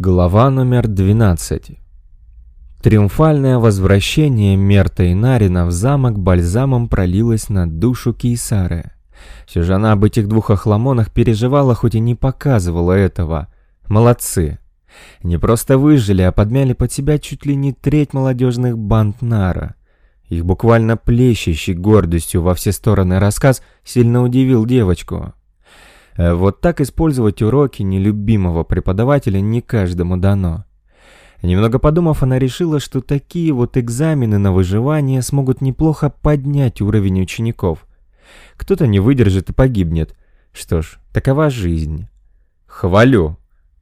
Глава номер 12 Триумфальное возвращение Мерта и Нарина в замок бальзамом пролилось на душу Кейсары. Все же она об этих двух охламонах переживала, хоть и не показывала этого. Молодцы. Не просто выжили, а подмяли под себя чуть ли не треть молодежных банд Нара. Их буквально плещущий гордостью во все стороны рассказ сильно удивил девочку. Э, вот так использовать уроки нелюбимого преподавателя не каждому дано. Немного подумав, она решила, что такие вот экзамены на выживание смогут неплохо поднять уровень учеников. Кто-то не выдержит и погибнет. Что ж, такова жизнь. «Хвалю!»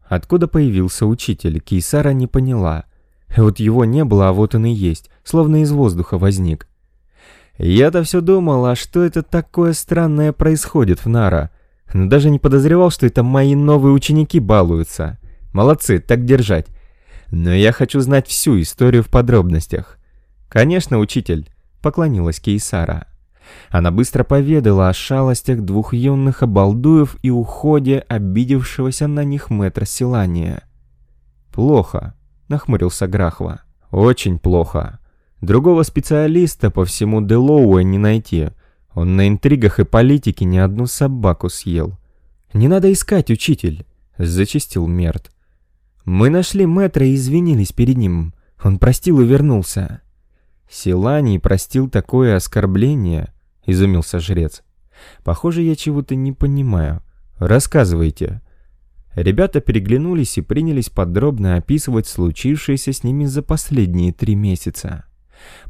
Откуда появился учитель, Кейсара не поняла. Вот его не было, а вот он и есть, словно из воздуха возник. Я-то все думал, а что это такое странное происходит в Нара? Но даже не подозревал, что это мои новые ученики балуются. Молодцы, так держать. Но я хочу знать всю историю в подробностях. Конечно, учитель, поклонилась Кейсара. Она быстро поведала о шалостях двух юных обалдуев и уходе обидевшегося на них мэтра Силания. «Плохо», — нахмурился Грахва. «Очень плохо. Другого специалиста по всему Делоуэ не найти. Он на интригах и политике ни одну собаку съел». «Не надо искать, учитель», — зачистил Мерт. «Мы нашли мэтра и извинились перед ним. Он простил и вернулся». «Силаний простил такое оскорбление?» — изумился жрец. «Похоже, я чего-то не понимаю. Рассказывайте». Ребята переглянулись и принялись подробно описывать случившееся с ними за последние три месяца.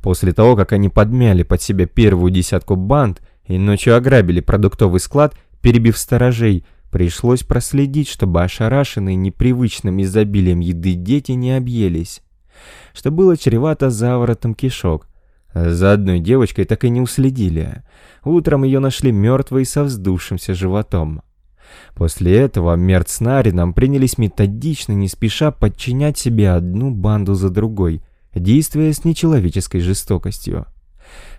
После того, как они подмяли под себя первую десятку банд и ночью ограбили продуктовый склад, перебив сторожей, пришлось проследить, чтобы ошарашенные непривычным изобилием еды дети не объелись. Что было чревато заворотом кишок, за одной девочкой так и не уследили. Утром ее нашли мертвой со вздувшимся животом. После этого Мерт Нарином принялись методично, не спеша подчинять себе одну банду за другой, действуя с нечеловеческой жестокостью.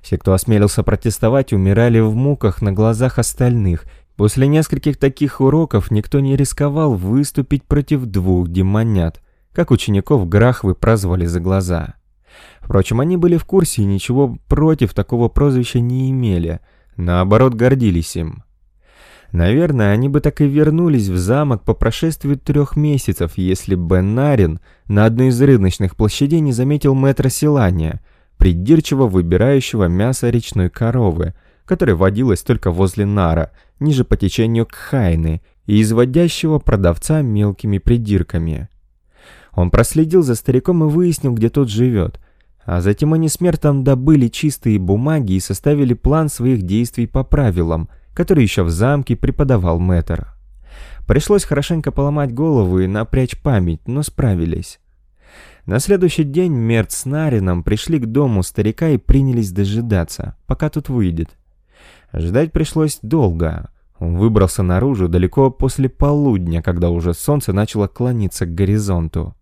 Все, кто осмелился протестовать, умирали в муках на глазах остальных. После нескольких таких уроков никто не рисковал выступить против двух демонят, как учеников Грахвы прозвали за глаза. Впрочем, они были в курсе и ничего против такого прозвища не имели, наоборот гордились им. Наверное, они бы так и вернулись в замок по прошествии трех месяцев, если бы Нарин на одной из рыночных площадей не заметил мэтра Силания, придирчиво выбирающего мясо речной коровы, которая водилась только возле Нара, ниже по течению Кхайны, и изводящего продавца мелкими придирками. Он проследил за стариком и выяснил, где тот живет, а затем они с Мертом добыли чистые бумаги и составили план своих действий по правилам, которые еще в замке преподавал мэтр. Пришлось хорошенько поломать голову и напрячь память, но справились. На следующий день Мерт с Нарином пришли к дому старика и принялись дожидаться, пока тут выйдет. Ждать пришлось долго. Он выбрался наружу далеко после полудня, когда уже солнце начало клониться к горизонту.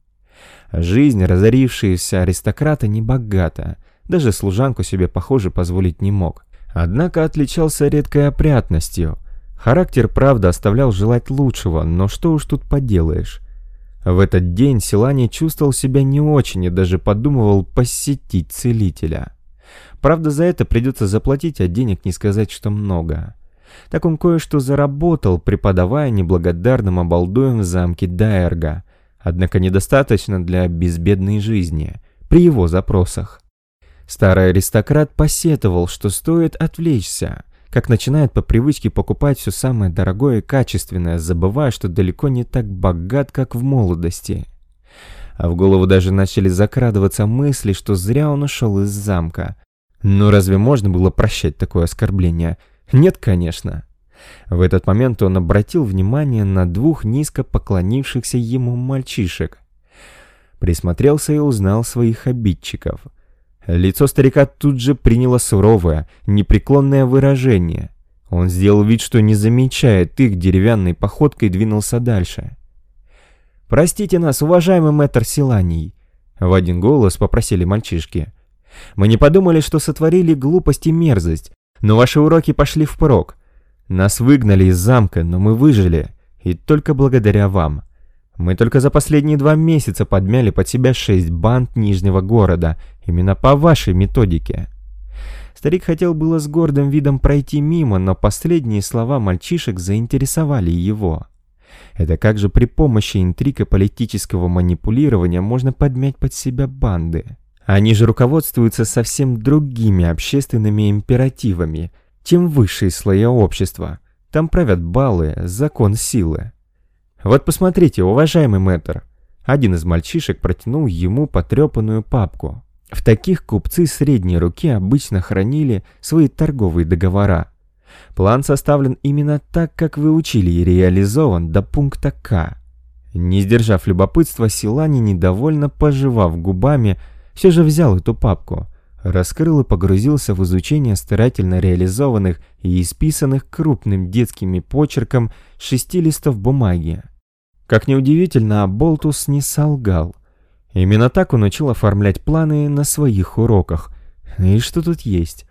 Жизнь разорившаяся аристократа не богата, даже служанку себе, похоже, позволить не мог. Однако отличался редкой опрятностью. Характер, правда, оставлял желать лучшего, но что уж тут поделаешь. В этот день Силани чувствовал себя не очень и даже подумывал посетить целителя. Правда, за это придется заплатить, а денег не сказать, что много. Так он кое-что заработал, преподавая неблагодарным обалдуем в замке Дайерга, однако недостаточно для безбедной жизни, при его запросах. Старый аристократ посетовал, что стоит отвлечься, как начинает по привычке покупать все самое дорогое и качественное, забывая, что далеко не так богат, как в молодости. А в голову даже начали закрадываться мысли, что зря он ушел из замка. Но разве можно было прощать такое оскорбление? Нет, конечно. В этот момент он обратил внимание на двух низко поклонившихся ему мальчишек. Присмотрелся и узнал своих обидчиков. Лицо старика тут же приняло суровое, непреклонное выражение. Он сделал вид, что не замечает их деревянной походкой двинулся дальше. «Простите нас, уважаемый мэтр Силаний!» В один голос попросили мальчишки. «Мы не подумали, что сотворили глупость и мерзость, но ваши уроки пошли впрок. Нас выгнали из замка, но мы выжили, и только благодаря вам. Мы только за последние два месяца подмяли под себя шесть банд Нижнего города, именно по вашей методике. Старик хотел было с гордым видом пройти мимо, но последние слова мальчишек заинтересовали его. Это как же при помощи интриг и политического манипулирования можно подмять под себя банды? Они же руководствуются совсем другими общественными императивами, чем высшие слои общества. Там правят баллы, закон силы. Вот посмотрите, уважаемый мэтр. Один из мальчишек протянул ему потрепанную папку. В таких купцы средней руки обычно хранили свои торговые договора. План составлен именно так, как вы учили, и реализован до пункта К. Не сдержав любопытства, Силани, недовольно пожевав губами, все же взял эту папку, раскрыл и погрузился в изучение старательно реализованных и исписанных крупным детскими почерком шести листов бумаги. Как неудивительно, Болтус не солгал. Именно так он учил оформлять планы на своих уроках. И что тут есть?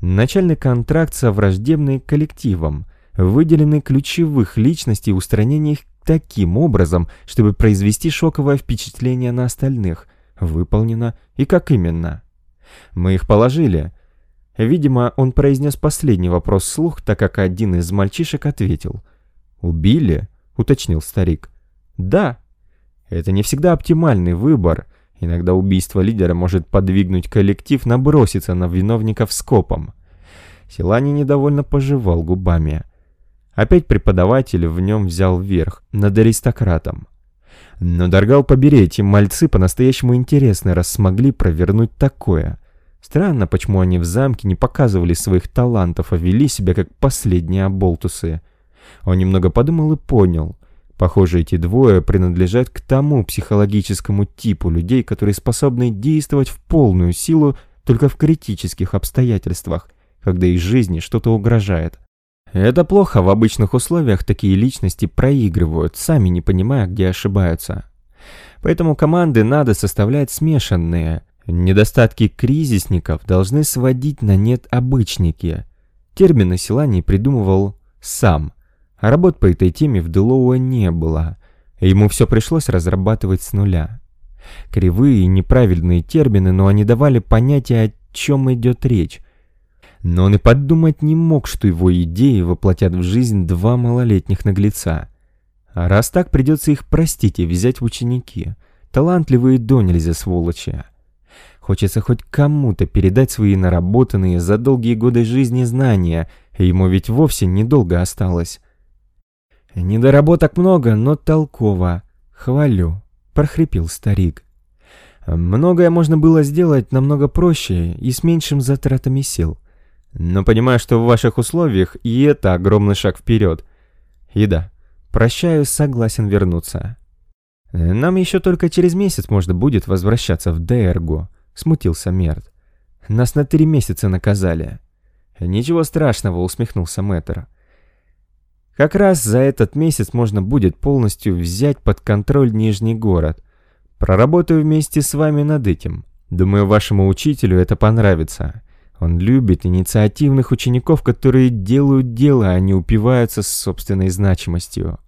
Начальный контракт со враждебным коллективом, выделены ключевых личностей устранение их таким образом, чтобы произвести шоковое впечатление на остальных. Выполнено. И как именно? Мы их положили. Видимо, он произнес последний вопрос вслух, так как один из мальчишек ответил. «Убили?» — уточнил старик. Да, это не всегда оптимальный выбор. Иногда убийство лидера может подвигнуть коллектив наброситься на виновников скопом. Силани недовольно пожевал губами. Опять преподаватель в нем взял верх над аристократом. Но, Даргал, побери, эти мальцы по-настоящему интересны, раз смогли провернуть такое. Странно, почему они в замке не показывали своих талантов, а вели себя как последние оболтусы. Он немного подумал и понял. Похоже, эти двое принадлежат к тому психологическому типу людей, которые способны действовать в полную силу только в критических обстоятельствах, когда их жизни что-то угрожает. Это плохо, в обычных условиях такие личности проигрывают, сами не понимая, где ошибаются. Поэтому команды надо составлять смешанные. Недостатки кризисников должны сводить на нет обычники. Термины Силани придумывал сам – работ по этой теме в Делоуэ не было. Ему все пришлось разрабатывать с нуля. Кривые и неправильные термины, но они давали понятие, о чем идет речь. Но он и подумать не мог, что его идеи воплотят в жизнь два малолетних наглеца. А раз так, придется их простить и взять в ученики. Талантливые до нельзя сволочи. Хочется хоть кому-то передать свои наработанные за долгие годы жизни знания, ему ведь вовсе недолго осталось. «Недоработок много, но толково. Хвалю», — прохрипел старик. «Многое можно было сделать намного проще и с меньшим затратами сил. Но понимаю, что в ваших условиях и это огромный шаг вперед. И да, прощаю, согласен вернуться». «Нам еще только через месяц можно будет возвращаться в Дэргу», — смутился Мерт. «Нас на три месяца наказали». «Ничего страшного», — усмехнулся Мэтр. Как раз за этот месяц можно будет полностью взять под контроль Нижний город. Проработаю вместе с вами над этим. Думаю, вашему учителю это понравится. Он любит инициативных учеников, которые делают дело, а не упиваются собственной значимостью.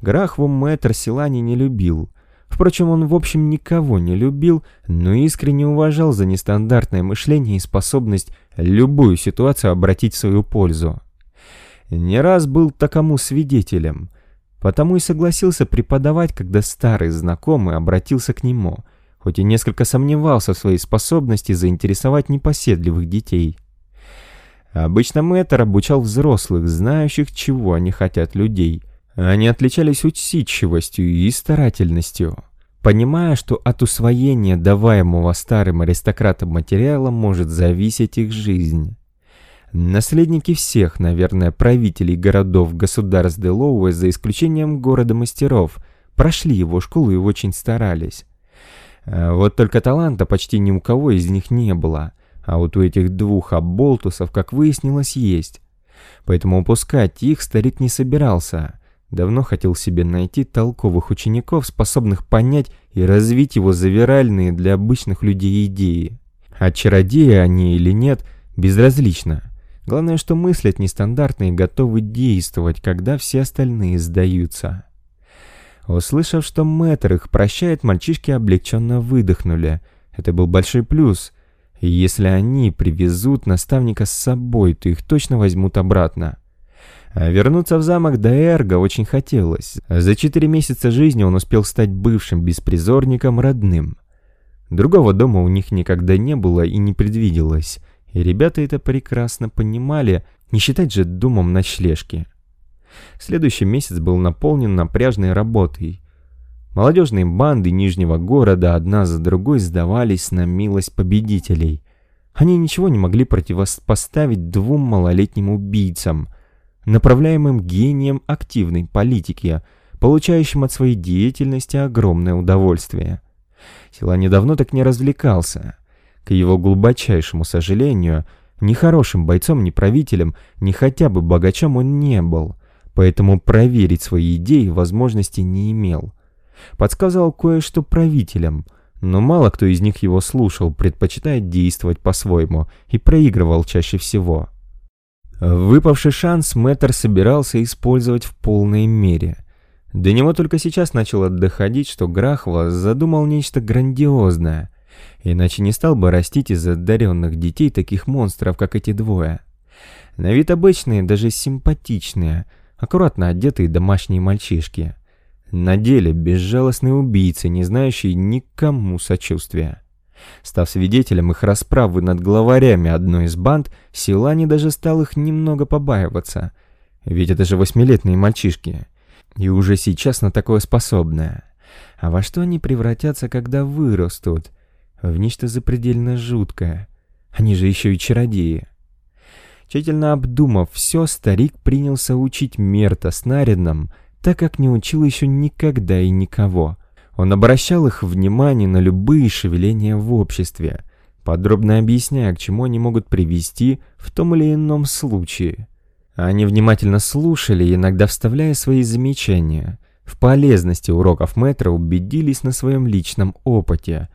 Грахву мэтр Силани не любил. Впрочем, он в общем никого не любил, но искренне уважал за нестандартное мышление и способность любую ситуацию обратить в свою пользу не раз был такому свидетелем, потому и согласился преподавать, когда старый знакомый обратился к нему, хоть и несколько сомневался в своей способности заинтересовать непоседливых детей. Обычно мэтр обучал взрослых, знающих, чего они хотят людей. Они отличались усидчивостью и старательностью, понимая, что от усвоения даваемого старым аристократам материала может зависеть их жизнь. Наследники всех, наверное, правителей городов государств Делоуэ, за исключением города мастеров, прошли его школу и очень старались. А вот только таланта почти ни у кого из них не было, а вот у этих двух оболтусов, как выяснилось, есть. Поэтому упускать их старик не собирался. Давно хотел себе найти толковых учеников, способных понять и развить его завиральные для обычных людей идеи. А чародеи они или нет, безразлично. Главное, что мыслят и готовы действовать, когда все остальные сдаются. Услышав, что мэтр их прощает, мальчишки облегченно выдохнули. Это был большой плюс. Если они привезут наставника с собой, то их точно возьмут обратно. А вернуться в замок до Эрго очень хотелось. За четыре месяца жизни он успел стать бывшим беспризорником родным. Другого дома у них никогда не было и не предвиделось. И ребята это прекрасно понимали, не считать же домом ночлежки. Следующий месяц был наполнен напряжной работой. Молодежные банды Нижнего города одна за другой сдавались на милость победителей. Они ничего не могли противопоставить двум малолетним убийцам, направляемым гением активной политики, получающим от своей деятельности огромное удовольствие. Сила недавно так не развлекался. К его глубочайшему сожалению, ни хорошим бойцом, ни правителем, ни хотя бы богачом он не был — поэтому проверить свои идеи возможности не имел. Подсказал кое-что правителям, но мало кто из них его слушал, предпочитая действовать по-своему, и проигрывал чаще всего. Выпавший шанс Мэттер собирался использовать в полной мере. До него только сейчас начало доходить, что Грахва задумал нечто грандиозное, иначе не стал бы растить из одаренных детей таких монстров, как эти двое. На вид обычные, даже симпатичные – аккуратно одетые домашние мальчишки. На деле безжалостные убийцы, не знающие никому сочувствия. Став свидетелем их расправы над главарями одной из банд, Силани даже стал их немного побаиваться. Ведь это же восьмилетние мальчишки. И уже сейчас на такое способное. А во что они превратятся, когда вырастут? В нечто запредельно жуткое. Они же еще и чародеи. Тщательно обдумав все, старик принялся учить Мерта с Нарином, так как не учил еще никогда и никого. Он обращал их внимание на любые шевеления в обществе, подробно объясняя, к чему они могут привести в том или ином случае. Они внимательно слушали, иногда вставляя свои замечания. В полезности уроков мэтра убедились на своем личном опыте.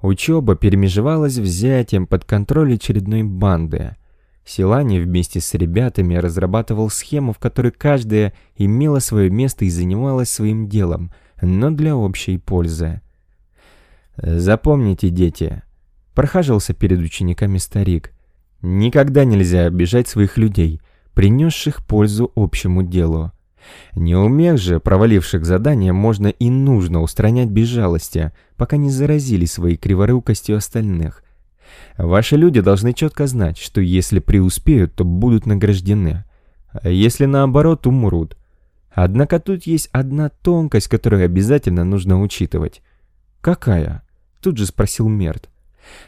Учеба перемежевалась взятием под контроль очередной банды – Силани вместе с ребятами разрабатывал схему, в которой каждая имела свое место и занималась своим делом, но для общей пользы. «Запомните, дети», — прохаживался перед учениками старик, «никогда нельзя обижать своих людей, принесших пользу общему делу. Не умех же, проваливших задание, можно и нужно устранять без жалости, пока не заразили своей криворукостью остальных, Ваши люди должны четко знать, что если преуспеют, то будут награждены, а если наоборот, умрут. Однако тут есть одна тонкость, которую обязательно нужно учитывать. «Какая?» — тут же спросил Мерт.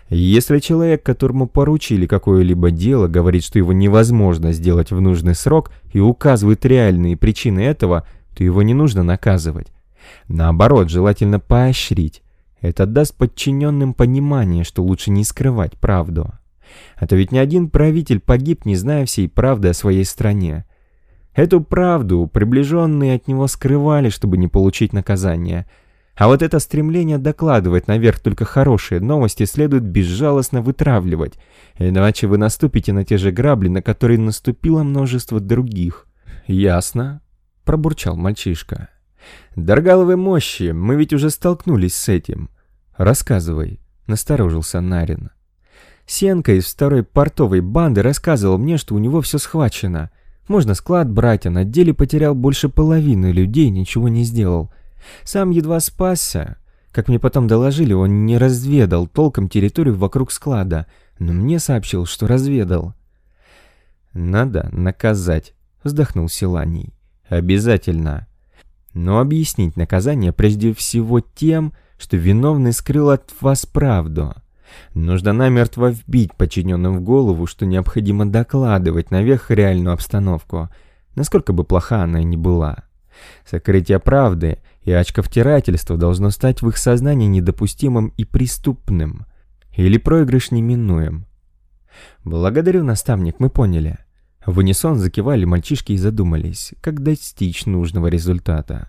«Если человек, которому поручили какое-либо дело, говорит, что его невозможно сделать в нужный срок и указывает реальные причины этого, то его не нужно наказывать. Наоборот, желательно поощрить. Это даст подчиненным понимание, что лучше не скрывать правду. А то ведь ни один правитель погиб, не зная всей правды о своей стране. Эту правду приближенные от него скрывали, чтобы не получить наказание. А вот это стремление докладывать наверх только хорошие новости следует безжалостно вытравливать, иначе вы наступите на те же грабли, на которые наступило множество других. «Ясно», — пробурчал мальчишка. «Даргаловой мощи, мы ведь уже столкнулись с этим. Рассказывай», — насторожился Нарин. Сенка из второй портовой банды рассказывал мне, что у него все схвачено. Можно склад брать, а на деле потерял больше половины людей, ничего не сделал. Сам едва спасся. Как мне потом доложили, он не разведал толком территорию вокруг склада, но мне сообщил, что разведал. «Надо наказать», — вздохнул Силаний. «Обязательно но объяснить наказание прежде всего тем, что виновный скрыл от вас правду. Нужно намертво вбить подчиненным в голову, что необходимо докладывать наверх реальную обстановку, насколько бы плоха она ни была. Сокрытие правды и очковтирательство должно стать в их сознании недопустимым и преступным, или проигрыш неминуем. «Благодарю, наставник, мы поняли». В унисон закивали мальчишки и задумались, как достичь нужного результата.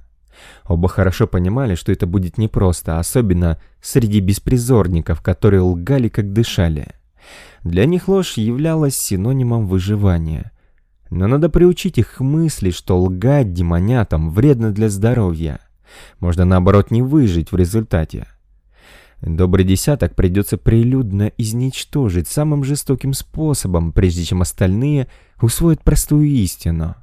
Оба хорошо понимали, что это будет непросто, особенно среди беспризорников, которые лгали, как дышали. Для них ложь являлась синонимом выживания. Но надо приучить их мысли, что лгать демонятам вредно для здоровья. Можно наоборот не выжить в результате. Добрый десяток придется прилюдно изничтожить самым жестоким способом, прежде чем остальные усвоят простую истину.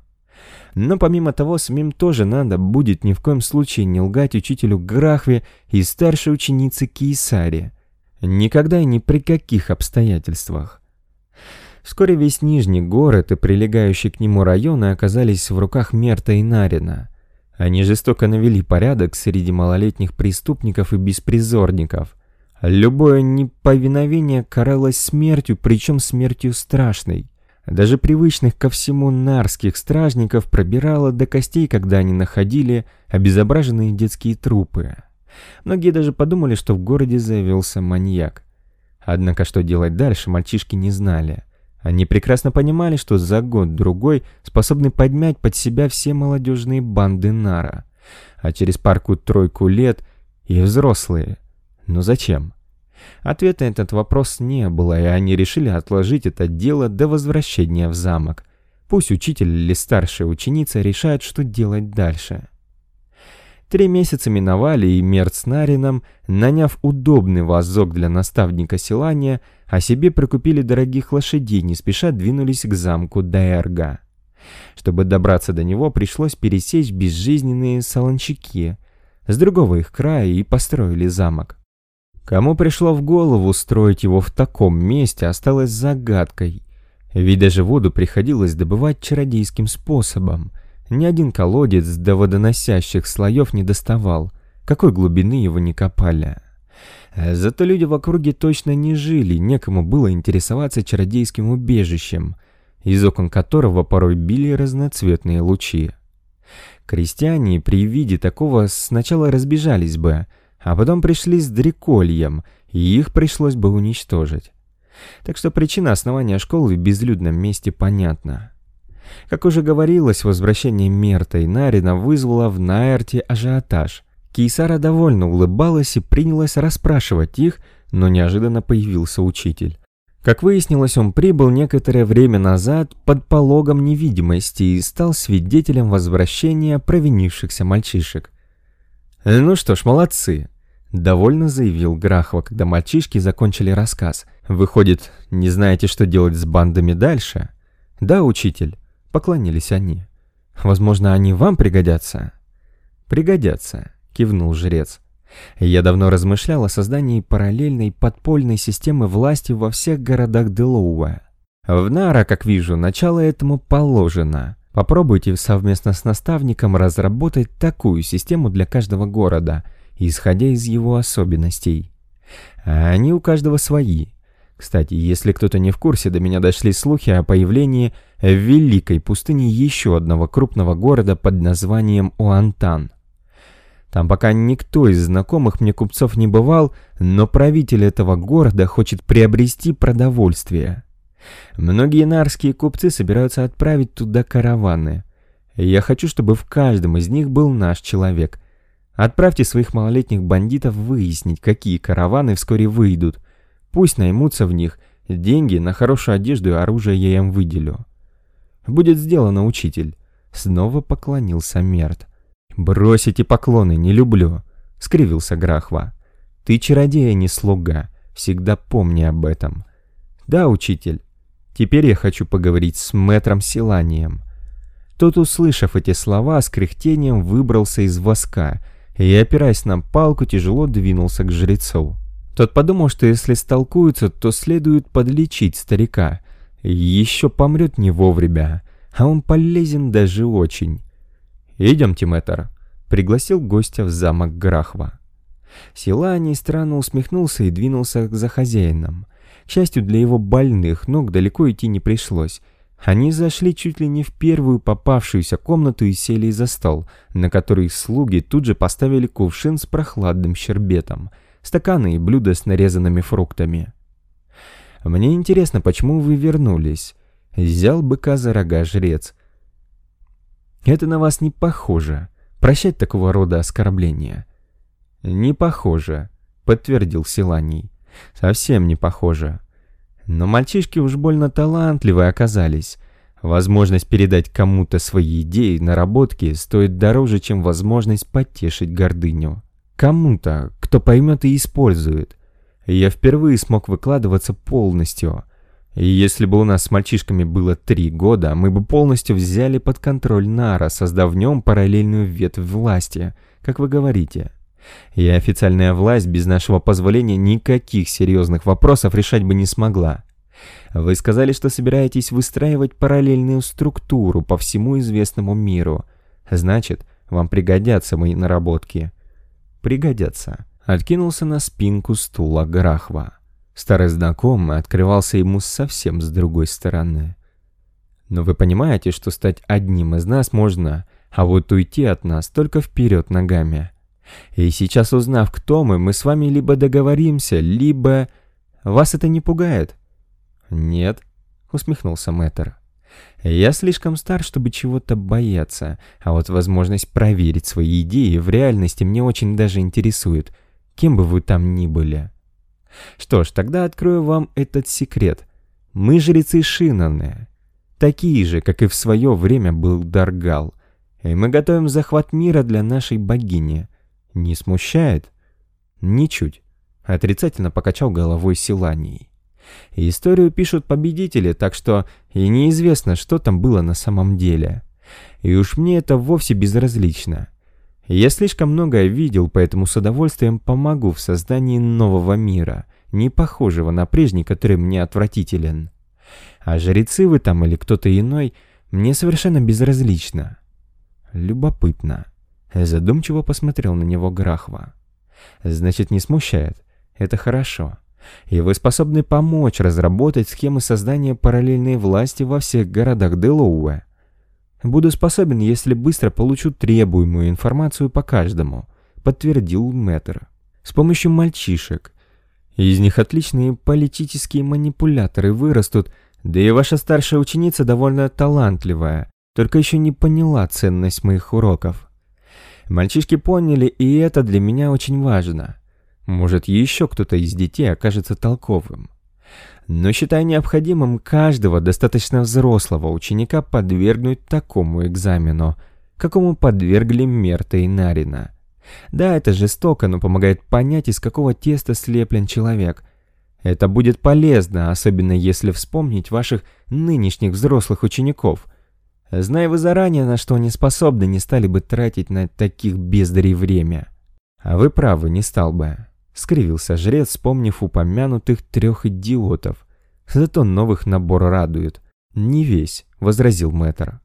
Но помимо того, самим тоже надо будет ни в коем случае не лгать учителю Грахве и старшей ученице Кейсаре. Никогда и ни при каких обстоятельствах. Вскоре весь Нижний город и прилегающие к нему районы оказались в руках Мерта и Нарина. Они жестоко навели порядок среди малолетних преступников и беспризорников. Любое неповиновение каралось смертью, причем смертью страшной. Даже привычных ко всему нарских стражников пробирало до костей, когда они находили обезображенные детские трупы. Многие даже подумали, что в городе завелся маньяк. Однако что делать дальше, мальчишки не знали. Они прекрасно понимали, что за год-другой способны подмять под себя все молодежные банды Нара. А через парку-тройку лет и взрослые. Но зачем? Ответа на этот вопрос не было, и они решили отложить это дело до возвращения в замок. Пусть учитель или старшая ученица решают, что делать дальше. Три месяца миновали, и Мерт с Нарином, наняв удобный вазок для наставника Силания, а себе прикупили дорогих лошадей, не спеша двинулись к замку Дайерга. Чтобы добраться до него, пришлось пересечь безжизненные солончаки с другого их края и построили замок. Кому пришло в голову строить его в таком месте, осталось загадкой. Ведь даже воду приходилось добывать чародейским способом. Ни один колодец до водоносящих слоев не доставал, какой глубины его не копали. Зато люди в округе точно не жили, некому было интересоваться чародейским убежищем, из окон которого порой били разноцветные лучи. Крестьяне при виде такого сначала разбежались бы, а потом пришли с дрекольем, и их пришлось бы уничтожить. Так что причина основания школы в безлюдном месте понятна. Как уже говорилось, возвращение Мерта и Нарина вызвало в Наэрте ажиотаж. Кейсара довольно улыбалась и принялась расспрашивать их, но неожиданно появился учитель. Как выяснилось, он прибыл некоторое время назад под пологом невидимости и стал свидетелем возвращения провинившихся мальчишек. «Ну что ж, молодцы!» — довольно заявил Грахова, когда мальчишки закончили рассказ. «Выходит, не знаете, что делать с бандами дальше?» «Да, учитель», — поклонились они. «Возможно, они вам пригодятся?» «Пригодятся», — кивнул жрец. «Я давно размышлял о создании параллельной подпольной системы власти во всех городах Делоуа. В Нара, как вижу, начало этому положено. Попробуйте совместно с наставником разработать такую систему для каждого города, исходя из его особенностей. А они у каждого свои. Кстати, если кто-то не в курсе, до меня дошли слухи о появлении в Великой пустыне еще одного крупного города под названием Уантан. Там пока никто из знакомых мне купцов не бывал, но правитель этого города хочет приобрести продовольствие. Многие нарские купцы собираются отправить туда караваны. Я хочу, чтобы в каждом из них был наш человек. Отправьте своих малолетних бандитов выяснить, какие караваны вскоре выйдут. Пусть наймутся в них, деньги на хорошую одежду и оружие я им выделю. Будет сделано, учитель. Снова поклонился Мерт. «Бросите поклоны, не люблю», — скривился Грахва. «Ты чародей, а не слуга. Всегда помни об этом». «Да, учитель. Теперь я хочу поговорить с мэтром Силанием. Тот, услышав эти слова, с кряхтением выбрался из воска и, опираясь на палку, тяжело двинулся к жрецу. Тот подумал, что если столкуются, то следует подлечить старика. Еще помрет не вовремя, а он полезен даже очень. «Идемте, мэтр», — пригласил гостя в замок Грахва. Силаний странно усмехнулся и двинулся за хозяином. К счастью для его больных ног далеко идти не пришлось. Они зашли чуть ли не в первую попавшуюся комнату и сели за стол, на который слуги тут же поставили кувшин с прохладным щербетом, стаканы и блюда с нарезанными фруктами. «Мне интересно, почему вы вернулись?» Взял быка за рога жрец. «Это на вас не похоже. Прощать такого рода оскорбления». «Не похоже», — подтвердил Силаний. Совсем не похоже. Но мальчишки уж больно талантливые оказались. Возможность передать кому-то свои идеи, наработки стоит дороже, чем возможность потешить гордыню. Кому-то, кто поймет и использует. Я впервые смог выкладываться полностью. И если бы у нас с мальчишками было три года, мы бы полностью взяли под контроль Нара, создав в нем параллельную ветвь власти, как вы говорите. И официальная власть без нашего позволения никаких серьезных вопросов решать бы не смогла. Вы сказали, что собираетесь выстраивать параллельную структуру по всему известному миру. Значит, вам пригодятся мои наработки. Пригодятся. Откинулся на спинку стула Грахва. Старый знакомый открывался ему совсем с другой стороны. Но вы понимаете, что стать одним из нас можно, а вот уйти от нас только вперед ногами. И сейчас узнав, кто мы, мы с вами либо договоримся, либо... Вас это не пугает? «Нет», — усмехнулся Мэтр. «Я слишком стар, чтобы чего-то бояться, а вот возможность проверить свои идеи в реальности мне очень даже интересует, кем бы вы там ни были». Что ж, тогда открою вам этот секрет. Мы жрецы Шинаны, такие же, как и в свое время был Даргал, и мы готовим захват мира для нашей богини. Не смущает? Ничуть. Отрицательно покачал головой Силаний. Историю пишут победители, так что и неизвестно, что там было на самом деле. И уж мне это вовсе безразлично. Я слишком многое видел, поэтому с удовольствием помогу в создании нового мира, не похожего на прежний, который мне отвратителен. А жрецы вы там или кто-то иной, мне совершенно безразлично. Любопытно. Задумчиво посмотрел на него Грахва. Значит, не смущает. Это хорошо и вы способны помочь разработать схемы создания параллельной власти во всех городах Делоуэ. Буду способен, если быстро получу требуемую информацию по каждому, подтвердил Мэтр. С помощью мальчишек. Из них отличные политические манипуляторы вырастут, да и ваша старшая ученица довольно талантливая, только еще не поняла ценность моих уроков. Мальчишки поняли, и это для меня очень важно. Может, еще кто-то из детей окажется толковым. Но считаю необходимым каждого достаточно взрослого ученика подвергнуть такому экзамену, какому подвергли Мерта и Нарина. Да, это жестоко, но помогает понять, из какого теста слеплен человек. Это будет полезно, особенно если вспомнить ваших нынешних взрослых учеников. Зная вы заранее, на что они способны, не стали бы тратить на таких бездарей время. А вы правы, не стал бы. Скривился жрец, вспомнив упомянутых трех идиотов. Зато новых набор радует. «Не весь», — возразил мэтр.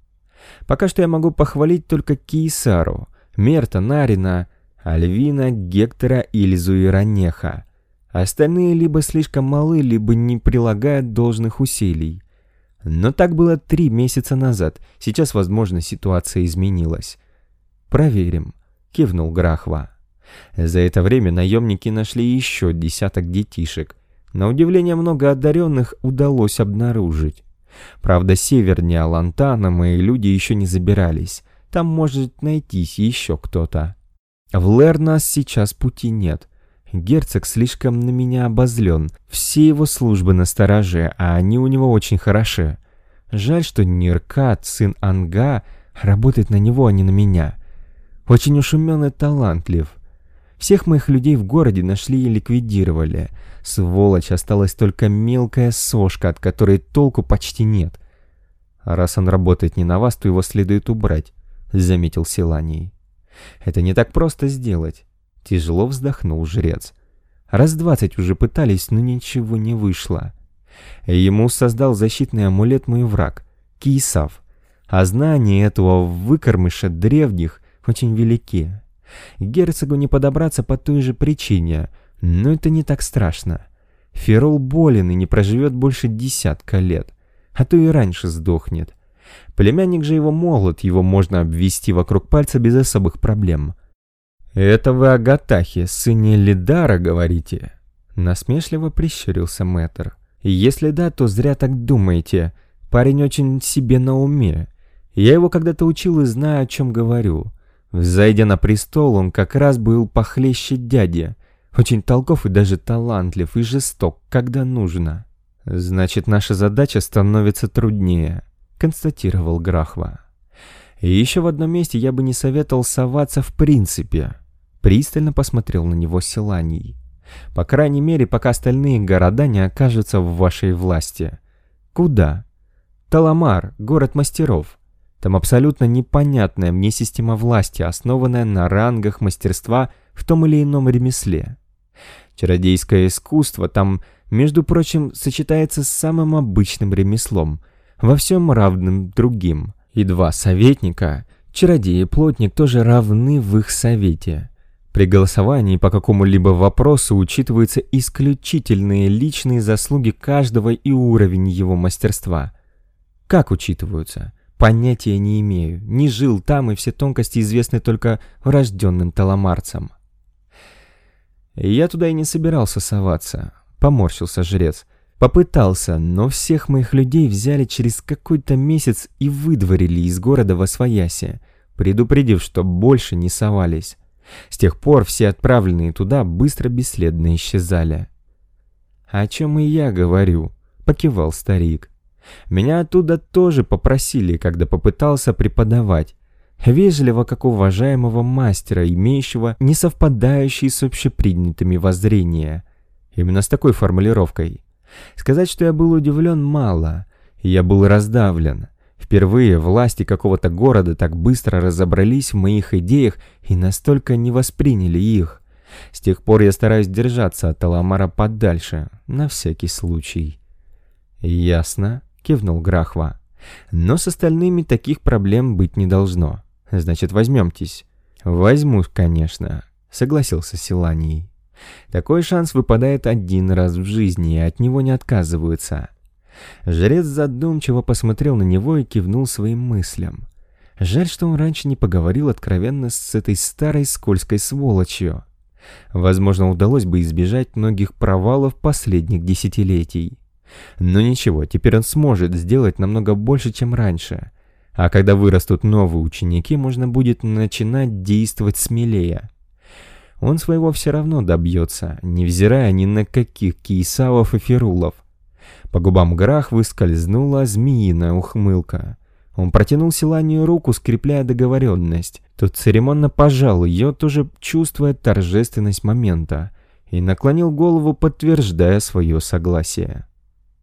«Пока что я могу похвалить только Кейсару, Мерта, Нарина, Альвина, Гектора, Ильзу и Ранеха. Остальные либо слишком малы, либо не прилагают должных усилий. Но так было три месяца назад, сейчас, возможно, ситуация изменилась. «Проверим», — кивнул Грахва. За это время наемники нашли еще десяток детишек. На удивление много одаренных удалось обнаружить. Правда, севернее Алантана мои люди еще не забирались. Там может найтись еще кто-то. В Лэр нас сейчас пути нет. Герцог слишком на меня обозлен. Все его службы на стороже, а они у него очень хороши. Жаль, что Ниркат, сын Анга, работает на него, а не на меня. Очень уж умен и талантлив. Всех моих людей в городе нашли и ликвидировали. Сволочь, осталась только мелкая сошка, от которой толку почти нет. А раз он работает не на вас, то его следует убрать, заметил Силаний. Это не так просто сделать. Тяжело вздохнул жрец. Раз двадцать уже пытались, но ничего не вышло. Ему создал защитный амулет мой враг, Киесав. А знания этого выкормыша древних очень велики. Герцогу не подобраться по той же причине, но это не так страшно. Ферол болен и не проживет больше десятка лет, а то и раньше сдохнет. Племянник же его молод, его можно обвести вокруг пальца без особых проблем. «Это вы о Гатахе, сыне Лидара, говорите?» Насмешливо прищурился мэтр. «Если да, то зря так думаете. Парень очень себе на уме. Я его когда-то учил и знаю, о чем говорю. Взойдя на престол, он как раз был похлеще дяди. Очень толков и даже талантлив, и жесток, когда нужно. Значит, наша задача становится труднее. констатировал Грахва. И еще в одном месте я бы не советовал соваться в принципе. Пристально посмотрел на него Силаний. По крайней мере, пока остальные города не окажутся в вашей власти. Куда? Таламар, город мастеров. Там абсолютно непонятная мне система власти, основанная на рангах мастерства в том или ином ремесле. Чародейское искусство там, между прочим, сочетается с самым обычным ремеслом, во всем равным другим – и два советника, чародей и плотник, тоже равны в их совете. При голосовании по какому-либо вопросу учитываются исключительные личные заслуги каждого и уровень его мастерства. Как учитываются? Понятия не имею. Не жил там, и все тонкости известны только врожденным таламарцам. Я туда и не собирался соваться. Поморщился жрец. Попытался, но всех моих людей взяли через какой-то месяц и выдворили из города во своясе, предупредив, что больше не совались. С тех пор все отправленные туда быстро бесследно исчезали. «О чем и я говорю», — покивал старик. «Меня оттуда тоже попросили, когда попытался преподавать. Вежливо, как уважаемого мастера, имеющего несовпадающие с общепринятыми воззрения. Именно с такой формулировкой. Сказать, что я был удивлен, мало. Я был раздавлен. Впервые власти какого-то города так быстро разобрались в моих идеях и настолько не восприняли их. С тех пор я стараюсь держаться от Таламара подальше, на всякий случай. «Ясно», — кивнул Грахва. «Но с остальными таких проблем быть не должно. Значит, возьмемтесь». «Возьму, конечно», — согласился Силаний. Такой шанс выпадает один раз в жизни, и от него не отказываются. Жрец задумчиво посмотрел на него и кивнул своим мыслям. Жаль, что он раньше не поговорил откровенно с этой старой скользкой сволочью. Возможно, удалось бы избежать многих провалов последних десятилетий. Но ничего, теперь он сможет сделать намного больше, чем раньше. А когда вырастут новые ученики, можно будет начинать действовать смелее. Он своего все равно добьется, невзирая ни на каких кейсавов и ферулов. По губам Грах выскользнула змеиная ухмылка. Он протянул Силанию руку, скрепляя договоренность. Тот церемонно пожал ее, тоже чувствуя торжественность момента, и наклонил голову, подтверждая свое согласие.